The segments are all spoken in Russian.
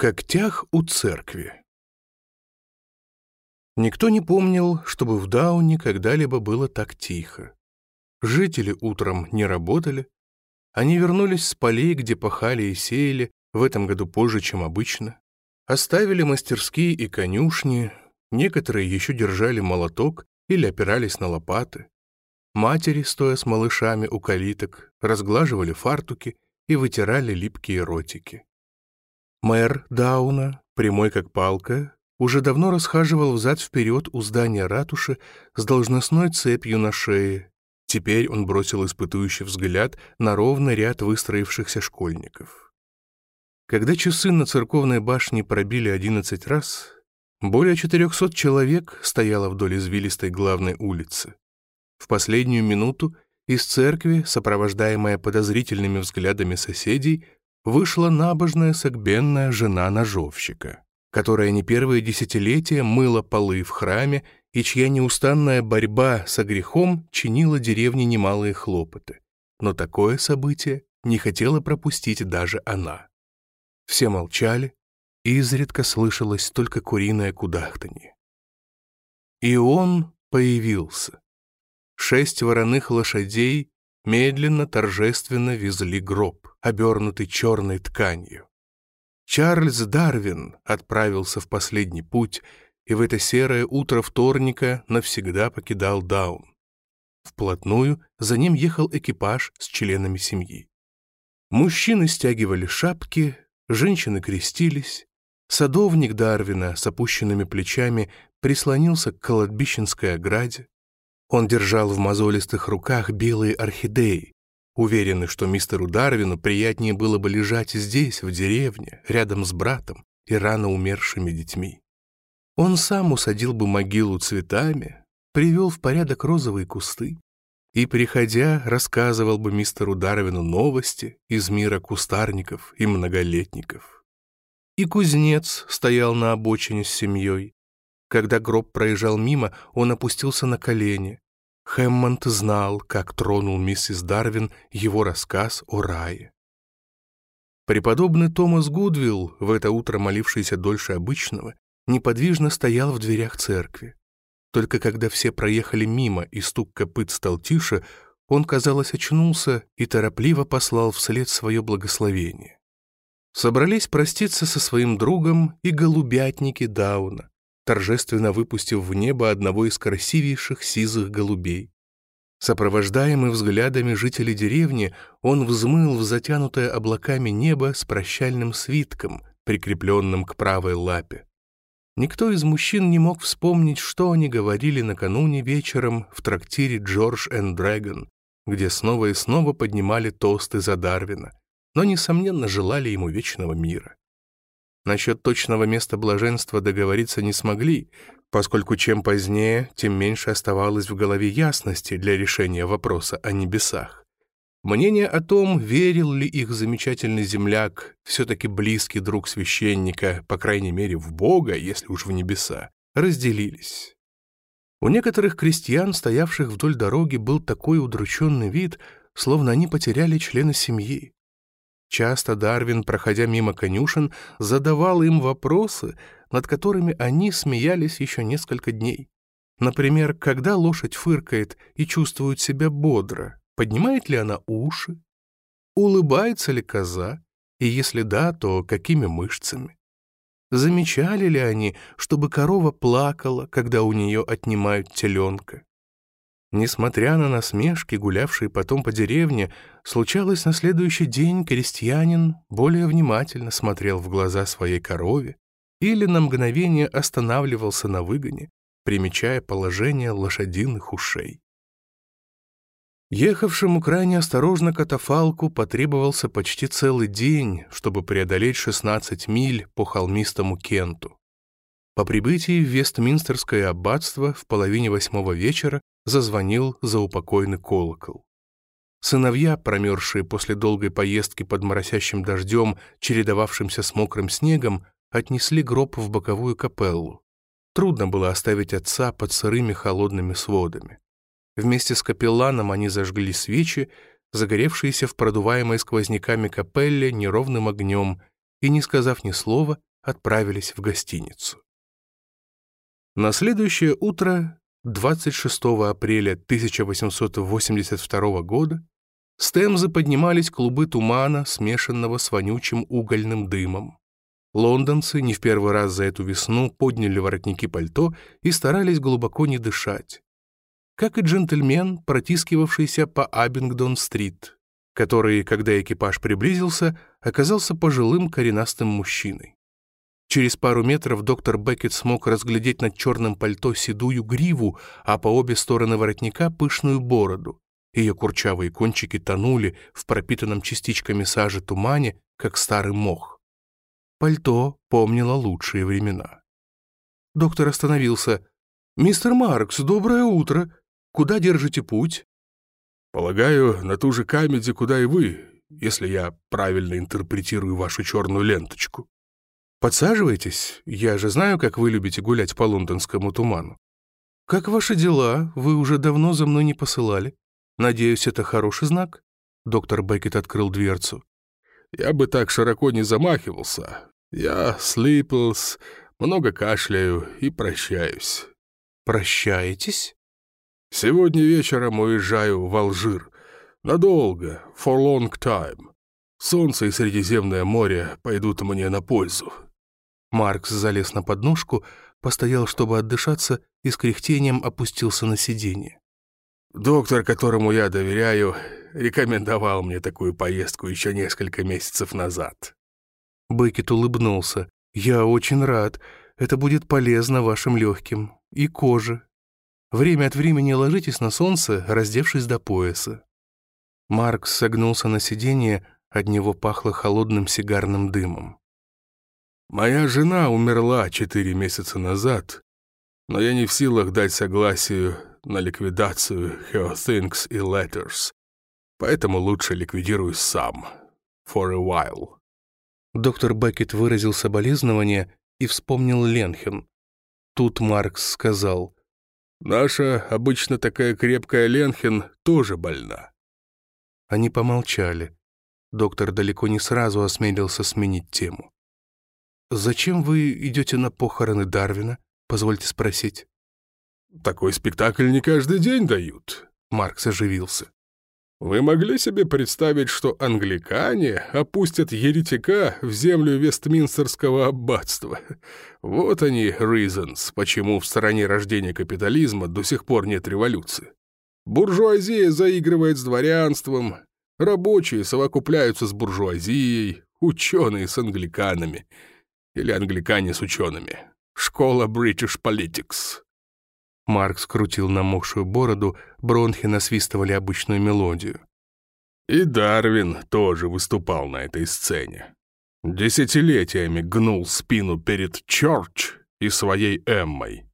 когтях у церкви. Никто не помнил, чтобы в Дауне когда-либо было так тихо. Жители утром не работали. Они вернулись с полей, где пахали и сеяли, в этом году позже, чем обычно. Оставили мастерские и конюшни, некоторые еще держали молоток или опирались на лопаты. Матери, стоя с малышами у калиток, разглаживали фартуки и вытирали липкие ротики. Мэр Дауна, прямой как палка, уже давно расхаживал взад-вперед у здания ратуши с должностной цепью на шее. Теперь он бросил испытующий взгляд на ровный ряд выстроившихся школьников. Когда часы на церковной башне пробили одиннадцать раз, более четырехсот человек стояло вдоль извилистой главной улицы. В последнюю минуту из церкви, сопровождаемая подозрительными взглядами соседей, вышла набожная согбенная жена ножовщика, которая не первые десятилетия мыла полы в храме и чья неустанная борьба со грехом чинила деревне немалые хлопоты. Но такое событие не хотела пропустить даже она. Все молчали, и изредка слышалось только куриное кудахтанье. И он появился. Шесть вороных лошадей медленно, торжественно везли гроб, обернутый черной тканью. Чарльз Дарвин отправился в последний путь и в это серое утро вторника навсегда покидал Даун. Вплотную за ним ехал экипаж с членами семьи. Мужчины стягивали шапки, женщины крестились, садовник Дарвина с опущенными плечами прислонился к кладбищенской ограде, он держал в мозолистых руках белые орхидеи, уверенный, что мистеру Дарвину приятнее было бы лежать здесь, в деревне, рядом с братом и рано умершими детьми. Он сам усадил бы могилу цветами, привел в порядок розовые кусты и, приходя, рассказывал бы мистеру Дарвину новости из мира кустарников и многолетников. И кузнец стоял на обочине с семьей, когда гроб проезжал мимо, он опустился на колени. Хэммонд знал, как тронул миссис Дарвин его рассказ о рае. Преподобный Томас Гудвилл, в это утро молившийся дольше обычного, неподвижно стоял в дверях церкви. Только когда все проехали мимо и стук копыт стал тише, он, казалось, очнулся и торопливо послал вслед свое благословение. Собрались проститься со своим другом и голубятники Дауна, торжественно выпустив в небо одного из красивейших сизых голубей. Сопровождаемый взглядами жителей деревни, он взмыл в затянутое облаками небо с прощальным свитком, прикрепленным к правой лапе. Никто из мужчин не мог вспомнить, что они говорили накануне вечером в трактире «Джордж энд Дрэгон», где снова и снова поднимали тосты за Дарвина, но, несомненно, желали ему вечного мира. Насчет точного места блаженства договориться не смогли, поскольку чем позднее, тем меньше оставалось в голове ясности для решения вопроса о небесах. Мнение о том, верил ли их замечательный земляк, все-таки близкий друг священника, по крайней мере в Бога, если уж в небеса, разделились. У некоторых крестьян, стоявших вдоль дороги, был такой удрученный вид, словно они потеряли члена семьи. Часто Дарвин, проходя мимо конюшен, задавал им вопросы, над которыми они смеялись еще несколько дней. Например, когда лошадь фыркает и чувствует себя бодро, поднимает ли она уши? Улыбается ли коза? И если да, то какими мышцами? Замечали ли они, чтобы корова плакала, когда у нее отнимают теленка? Несмотря на насмешки, гулявшие потом по деревне, случалось на следующий день крестьянин более внимательно смотрел в глаза своей корове или на мгновение останавливался на выгоне, примечая положение лошадиных ушей. Ехавшему крайне осторожно катафалку потребовался почти целый день, чтобы преодолеть 16 миль по холмистому Кенту. По прибытии в Вестминстерское аббатство в половине восьмого вечера зазвонил заупокойный колокол. Сыновья, промерзшие после долгой поездки под моросящим дождем, чередовавшимся с мокрым снегом, отнесли гроб в боковую капеллу. Трудно было оставить отца под сырыми холодными сводами. Вместе с капелланом они зажгли свечи, загоревшиеся в продуваемой сквозняками капелле неровным огнем, и, не сказав ни слова, отправились в гостиницу. На следующее утро, 26 апреля 1882 года, с Темзы поднимались клубы тумана, смешанного с вонючим угольным дымом. Лондонцы не в первый раз за эту весну подняли воротники пальто и старались глубоко не дышать. Как и джентльмен, протискивавшийся по Абингдон-стрит, который, когда экипаж приблизился, оказался пожилым коренастым мужчиной. Через пару метров доктор Беккет смог разглядеть над черным пальто седую гриву, а по обе стороны воротника пышную бороду. Ее курчавые кончики тонули в пропитанном частичками сажи тумане, как старый мох. Пальто помнило лучшие времена. Доктор остановился. «Мистер Маркс, доброе утро. Куда держите путь?» «Полагаю, на ту же Камеди, куда и вы, если я правильно интерпретирую вашу черную ленточку». «Подсаживайтесь. Я же знаю, как вы любите гулять по лондонскому туману. Как ваши дела? Вы уже давно за мной не посылали. Надеюсь, это хороший знак?» Доктор Беккет открыл дверцу. «Я бы так широко не замахивался. Я слиплс, много кашляю и прощаюсь». «Прощаетесь?» «Сегодня вечером уезжаю в Алжир. Надолго, for long time. Солнце и Средиземное море пойдут мне на пользу». Маркс залез на подножку, постоял, чтобы отдышаться, и с кряхтением опустился на сиденье. Доктор, которому я доверяю, рекомендовал мне такую поездку еще несколько месяцев назад». Бекет улыбнулся. «Я очень рад. Это будет полезно вашим легким. И коже. Время от времени ложитесь на солнце, раздевшись до пояса». Маркс согнулся на сиденье, от него пахло холодным сигарным дымом. «Моя жена умерла четыре месяца назад, но я не в силах дать согласию на ликвидацию Her Things и Letters, поэтому лучше ликвидируй сам. For a while». Доктор Беккет выразил соболезнование и вспомнил Ленхен. Тут Маркс сказал, «Наша обычно такая крепкая Ленхен тоже больна». Они помолчали. Доктор далеко не сразу осмелился сменить тему. «Зачем вы идете на похороны Дарвина? Позвольте спросить». Такой спектакль не каждый день дают», — Маркс оживился. «Вы могли себе представить, что англикане опустят еретика в землю Вестминстерского аббатства? Вот они, reasons, почему в стороне рождения капитализма до сих пор нет революции. Буржуазия заигрывает с дворянством, рабочие совокупляются с буржуазией, ученые с англиканами. Или англикане с учеными. Школа British Politics. Марк скрутил намокшую бороду, бронхи насвистывали обычную мелодию. И Дарвин тоже выступал на этой сцене. Десятилетиями гнул спину перед Чорч и своей Эммой.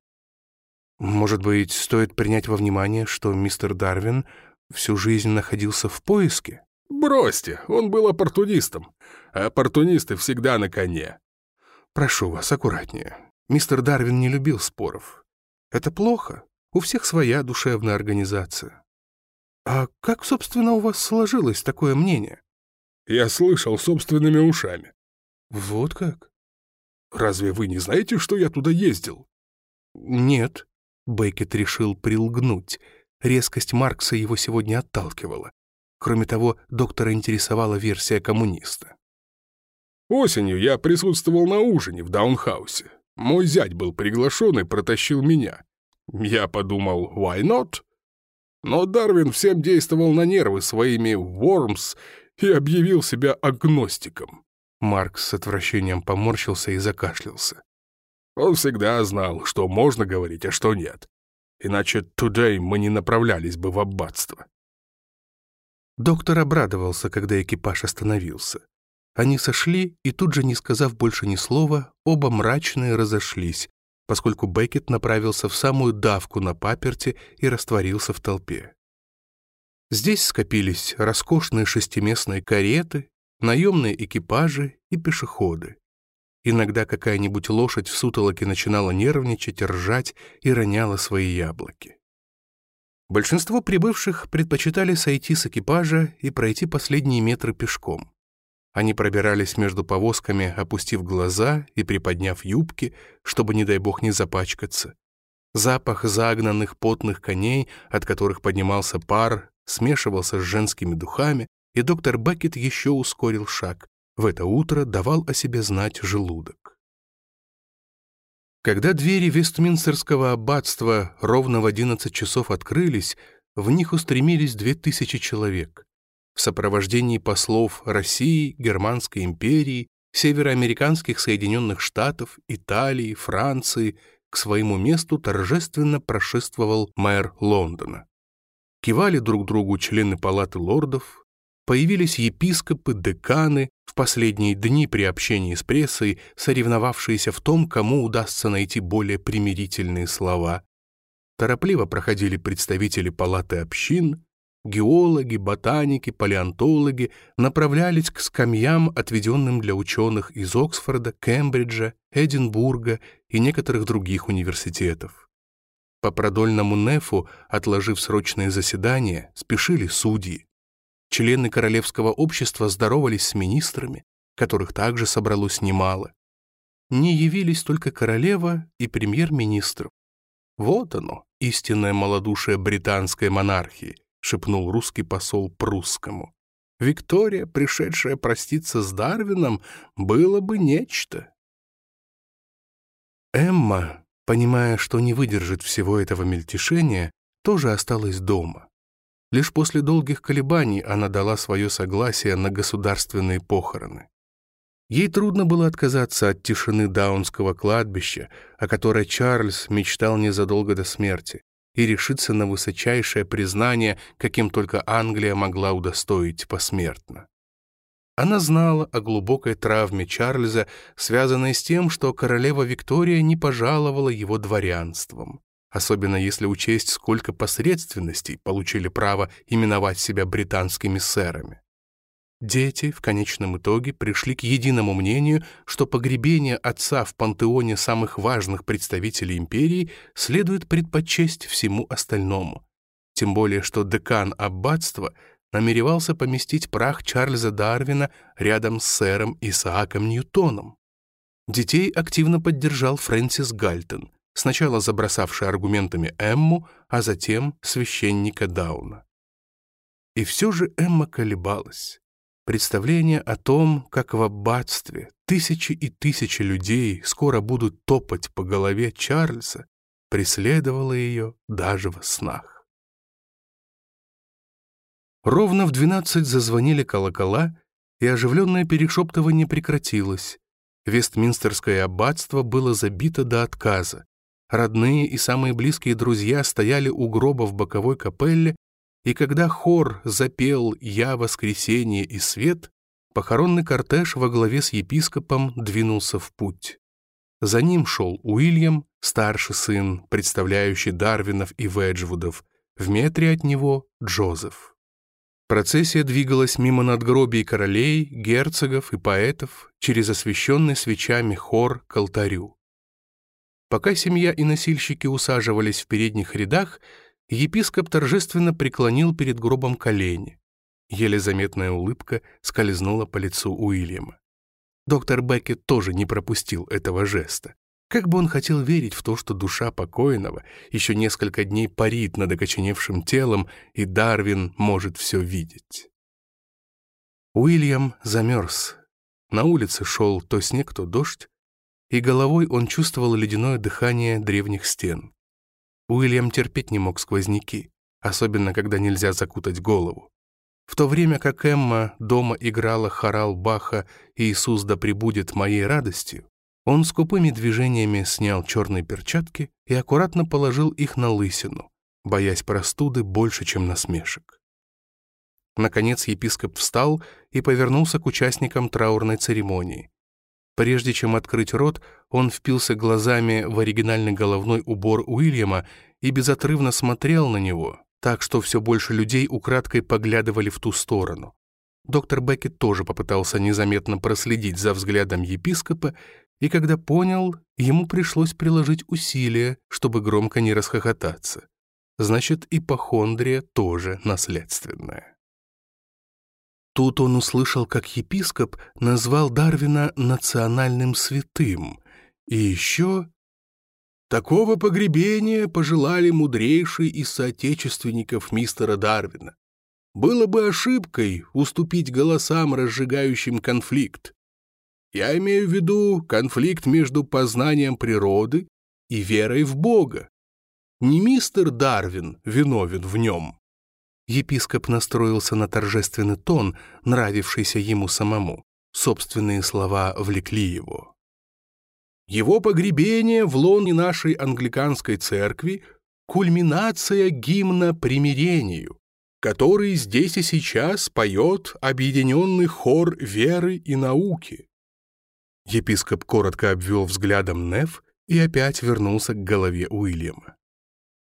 Может быть, стоит принять во внимание, что мистер Дарвин всю жизнь находился в поиске? Бросьте, он был оппортунистом. Оппортунисты всегда на коне. Прошу вас, аккуратнее. Мистер Дарвин не любил споров. Это плохо. У всех своя душевная организация. А как, собственно, у вас сложилось такое мнение? Я слышал собственными ушами. Вот как? Разве вы не знаете, что я туда ездил? Нет. Бейкет решил прилгнуть. Резкость Маркса его сегодня отталкивала. Кроме того, доктора интересовала версия коммуниста. Осенью я присутствовал на ужине в Даунхаусе. Мой зять был приглашен и протащил меня. Я подумал, why not? Но Дарвин всем действовал на нервы своими «worms» и объявил себя агностиком. Маркс с отвращением поморщился и закашлялся. Он всегда знал, что можно говорить, а что нет. Иначе today мы не направлялись бы в аббатство. Доктор обрадовался, когда экипаж остановился. Они сошли, и тут же, не сказав больше ни слова, оба мрачные разошлись, поскольку Беккет направился в самую давку на паперте и растворился в толпе. Здесь скопились роскошные шестиместные кареты, наемные экипажи и пешеходы. Иногда какая-нибудь лошадь в сутолоке начинала нервничать, ржать и роняла свои яблоки. Большинство прибывших предпочитали сойти с экипажа и пройти последние метры пешком. Они пробирались между повозками, опустив глаза и приподняв юбки, чтобы, не дай бог, не запачкаться. Запах загнанных потных коней, от которых поднимался пар, смешивался с женскими духами, и доктор Беккет еще ускорил шаг. В это утро давал о себе знать желудок. Когда двери Вестминстерского аббатства ровно в 11 часов открылись, в них устремились две тысячи человек. В сопровождении послов России, Германской империи, североамериканских Соединенных Штатов, Италии, Франции к своему месту торжественно прошествовал мэр Лондона. Кивали друг другу члены палаты лордов, появились епископы, деканы, в последние дни при общении с прессой, соревновавшиеся в том, кому удастся найти более примирительные слова. Торопливо проходили представители палаты общин, геологи, ботаники, палеонтологи направлялись к скамьям, отведенным для ученых из Оксфорда, Кембриджа, Эдинбурга и некоторых других университетов. По продольному нефу, отложив срочные заседания, спешили судьи. Члены Королевского общества здоровались с министрами, которых также собралось немало. Не явились только королева и премьер-министр. Вот оно, истинное малодушие британской монархии, шепнул русский посол прусскому. Виктория, пришедшая проститься с Дарвином, было бы нечто. Эмма, понимая, что не выдержит всего этого мельтешения, тоже осталась дома. Лишь после долгих колебаний она дала свое согласие на государственные похороны. Ей трудно было отказаться от тишины Даунского кладбища, о которой Чарльз мечтал незадолго до смерти, и решиться на высочайшее признание, каким только Англия могла удостоить посмертно. Она знала о глубокой травме Чарльза, связанной с тем, что королева Виктория не пожаловала его дворянством особенно если учесть, сколько посредственностей получили право именовать себя британскими сэрами. Дети в конечном итоге пришли к единому мнению, что погребение отца в пантеоне самых важных представителей империи следует предпочесть всему остальному. Тем более, что декан аббатства намеревался поместить прах Чарльза Дарвина рядом с сэром Исааком Ньютоном. Детей активно поддержал Фрэнсис Гальтон, сначала забросавший аргументами Эмму, а затем священника Дауна. И все же Эмма колебалась. Представление о том, как в аббатстве тысячи и тысячи людей скоро будут топать по голове Чарльза, преследовало ее даже во снах. Ровно в двенадцать зазвонили колокола, и оживленное перешептывание прекратилось. Вестминстерское аббатство было забито до отказа. Родные и самые близкие друзья стояли у гроба в боковой капелле, и когда хор запел «Я воскресение и свет», похоронный кортеж во главе с епископом двинулся в путь. За ним шел Уильям, старший сын, представляющий Дарвинов и Веджвудов, в метре от него Джозеф. Процессия двигалась мимо надгробий королей, герцогов и поэтов через освещенный свечами хор к алтарю. Пока семья и носильщики усаживались в передних рядах, епископ торжественно преклонил перед гробом колени. Еле заметная улыбка скользнула по лицу Уильяма. Доктор Беккет тоже не пропустил этого жеста. Как бы он хотел верить в то, что душа покойного еще несколько дней парит над окоченевшим телом, и Дарвин может все видеть. Уильям замерз. На улице шел то снег, то дождь, и головой он чувствовал ледяное дыхание древних стен. Уильям терпеть не мог сквозняки, особенно когда нельзя закутать голову. В то время как Эмма дома играла хорал Баха «Иисус да пребудет моей радостью», он скупыми движениями снял черные перчатки и аккуратно положил их на лысину, боясь простуды больше, чем насмешек. Наконец епископ встал и повернулся к участникам траурной церемонии. Прежде чем открыть рот, он впился глазами в оригинальный головной убор Уильяма и безотрывно смотрел на него, так что все больше людей украдкой поглядывали в ту сторону. Доктор Беккет тоже попытался незаметно проследить за взглядом епископа, и когда понял, ему пришлось приложить усилия, чтобы громко не расхохотаться. Значит, ипохондрия тоже наследственная. Тут он услышал, как епископ назвал Дарвина национальным святым. И еще... Такого погребения пожелали мудрейшие из соотечественников мистера Дарвина. Было бы ошибкой уступить голосам, разжигающим конфликт. Я имею в виду конфликт между познанием природы и верой в Бога. Не мистер Дарвин виновен в нем. Епископ настроился на торжественный тон, нравившийся ему самому. Собственные слова влекли его. Его погребение в лоне нашей англиканской церкви — кульминация гимна примирению, который здесь и сейчас поет объединенный хор веры и науки. Епископ коротко обвел взглядом Неф и опять вернулся к голове Уильяма.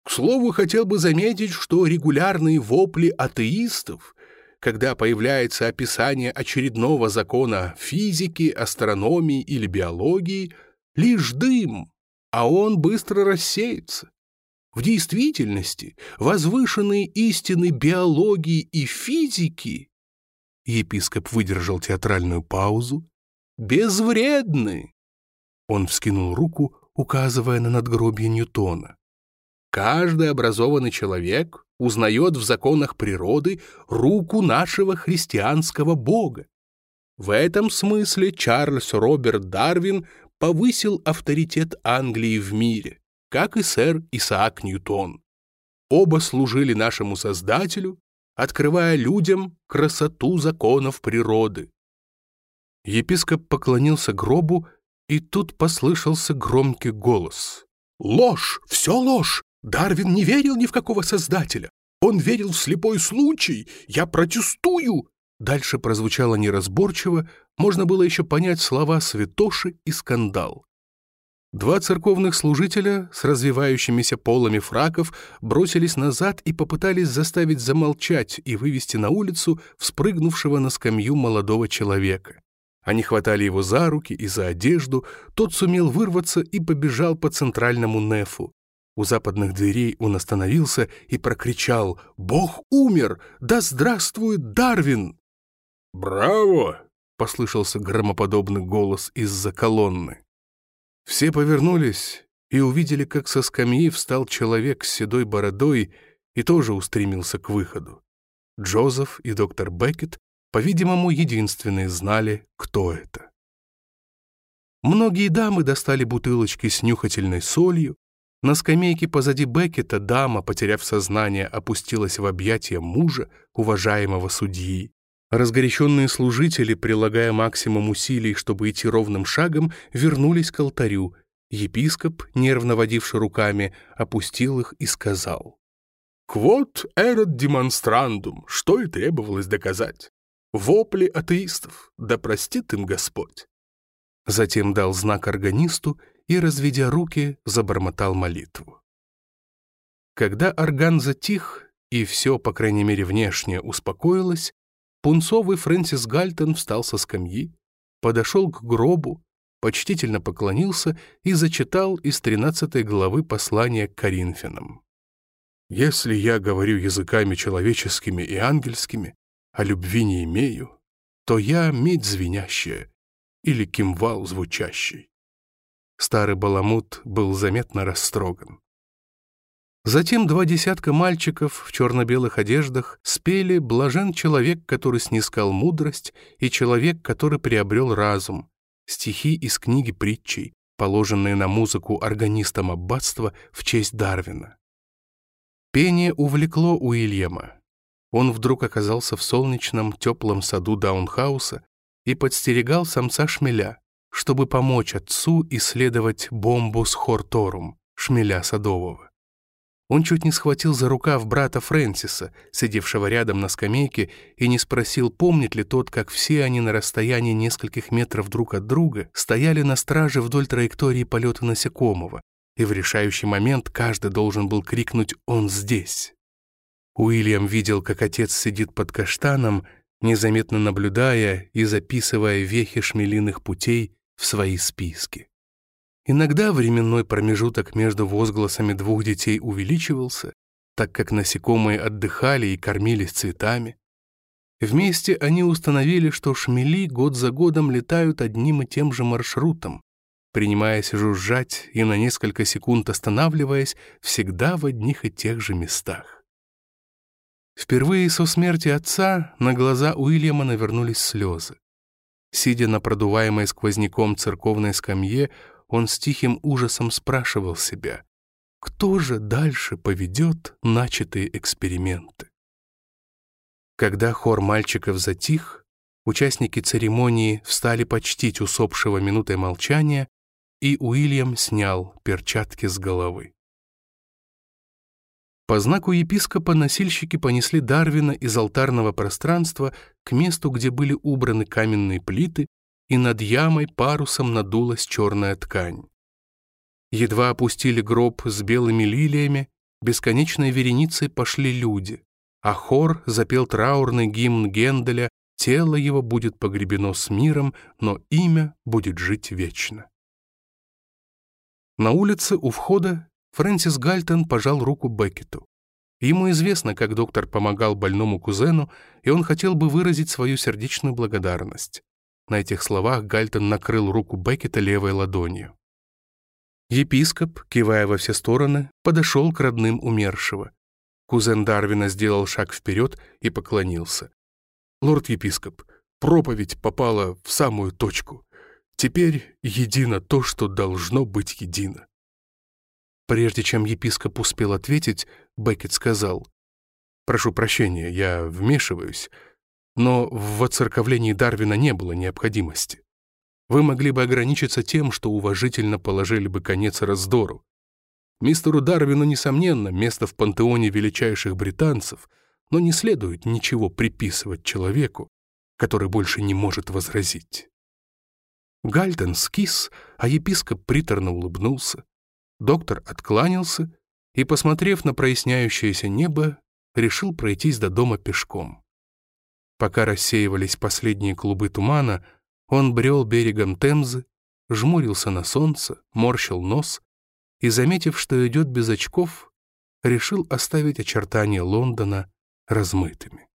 К слову, хотел бы заметить, что регулярные вопли атеистов, когда появляется описание очередного закона физики, астрономии или биологии, лишь дым, а он быстро рассеется. В действительности возвышенные истины биологии и физики Епископ выдержал театральную паузу. «Безвредны!» Он вскинул руку, указывая на надгробие Ньютона. Каждый образованный человек узнает в законах природы руку нашего христианского Бога. В этом смысле Чарльз Роберт Дарвин повысил авторитет Англии в мире, как и сэр Исаак Ньютон. Оба служили нашему Создателю, открывая людям красоту законов природы. Епископ поклонился гробу, и тут послышался громкий голос. «Ложь! Все ложь! Дарвин не верил ни в какого создателя. Он верил в слепой случай. Я протестую!» Дальше прозвучало неразборчиво, можно было еще понять слова святоши и скандал. Два церковных служителя с развивающимися полами фраков бросились назад и попытались заставить замолчать и вывести на улицу вспрыгнувшего на скамью молодого человека. Они хватали его за руки и за одежду, тот сумел вырваться и побежал по центральному нефу. У западных дверей он остановился и прокричал «Бог умер! Да здравствует Дарвин!» «Браво!» — послышался громоподобный голос из-за колонны. Все повернулись и увидели, как со скамьи встал человек с седой бородой и тоже устремился к выходу. Джозеф и доктор Беккет, по-видимому, единственные знали, кто это. Многие дамы достали бутылочки с нюхательной солью, на скамейке позади Беккета дама, потеряв сознание, опустилась в объятия мужа, уважаемого судьи. Разгоряченные служители, прилагая максимум усилий, чтобы идти ровным шагом, вернулись к алтарю. Епископ, нервно водивший руками, опустил их и сказал. «Квот эрот демонстрандум, что и требовалось доказать. Вопли атеистов, да простит им Господь». Затем дал знак органисту, и, разведя руки, забормотал молитву. Когда орган затих, и все, по крайней мере внешне, успокоилось, пунцовый Фрэнсис Гальтон встал со скамьи, подошел к гробу, почтительно поклонился и зачитал из 13 главы послания к Коринфянам. «Если я говорю языками человеческими и ангельскими, а любви не имею, то я медь звенящая или кимвал звучащий. Старый баламут был заметно растроган. Затем два десятка мальчиков в черно-белых одеждах спели «Блажен человек, который снискал мудрость, и человек, который приобрел разум» стихи из книги притчей, положенные на музыку органистам аббатства в честь Дарвина. Пение увлекло Уильяма. Он вдруг оказался в солнечном, теплом саду Даунхауса и подстерегал самца шмеля, чтобы помочь отцу исследовать бомбу с Хорторум, шмеля садового. Он чуть не схватил за рукав брата Фрэнсиса, сидевшего рядом на скамейке, и не спросил, помнит ли тот, как все они на расстоянии нескольких метров друг от друга стояли на страже вдоль траектории полета насекомого, и в решающий момент каждый должен был крикнуть «Он здесь!». Уильям видел, как отец сидит под каштаном, незаметно наблюдая и записывая вехи шмелиных путей в свои списки. Иногда временной промежуток между возгласами двух детей увеличивался, так как насекомые отдыхали и кормились цветами. Вместе они установили, что шмели год за годом летают одним и тем же маршрутом, принимаясь жужжать и на несколько секунд останавливаясь всегда в одних и тех же местах. Впервые со смерти отца на глаза Уильяма навернулись слезы. Сидя на продуваемой сквозняком церковной скамье, он с тихим ужасом спрашивал себя, кто же дальше поведет начатые эксперименты? Когда хор мальчиков затих, участники церемонии встали почтить усопшего минутой молчания, и Уильям снял перчатки с головы. По знаку епископа носильщики понесли Дарвина из алтарного пространства к месту, где были убраны каменные плиты, и над ямой парусом надулась черная ткань. Едва опустили гроб с белыми лилиями, бесконечной вереницей пошли люди, а хор запел траурный гимн Генделя «Тело его будет погребено с миром, но имя будет жить вечно». На улице у входа Фрэнсис Гальтон пожал руку Беккету. Ему известно, как доктор помогал больному кузену, и он хотел бы выразить свою сердечную благодарность. На этих словах Гальтон накрыл руку Беккета левой ладонью. Епископ, кивая во все стороны, подошел к родным умершего. Кузен Дарвина сделал шаг вперед и поклонился. «Лорд-епископ, проповедь попала в самую точку. Теперь едино то, что должно быть едино». Прежде чем епископ успел ответить, Беккет сказал, «Прошу прощения, я вмешиваюсь, но в воцерковлении Дарвина не было необходимости. Вы могли бы ограничиться тем, что уважительно положили бы конец раздору. Мистеру Дарвину, несомненно, место в пантеоне величайших британцев, но не следует ничего приписывать человеку, который больше не может возразить. Гальтон скис, а епископ приторно улыбнулся. Доктор откланялся и, посмотрев на проясняющееся небо, решил пройтись до дома пешком. Пока рассеивались последние клубы тумана, он брел берегом Темзы, жмурился на солнце, морщил нос и, заметив, что идет без очков, решил оставить очертания Лондона размытыми.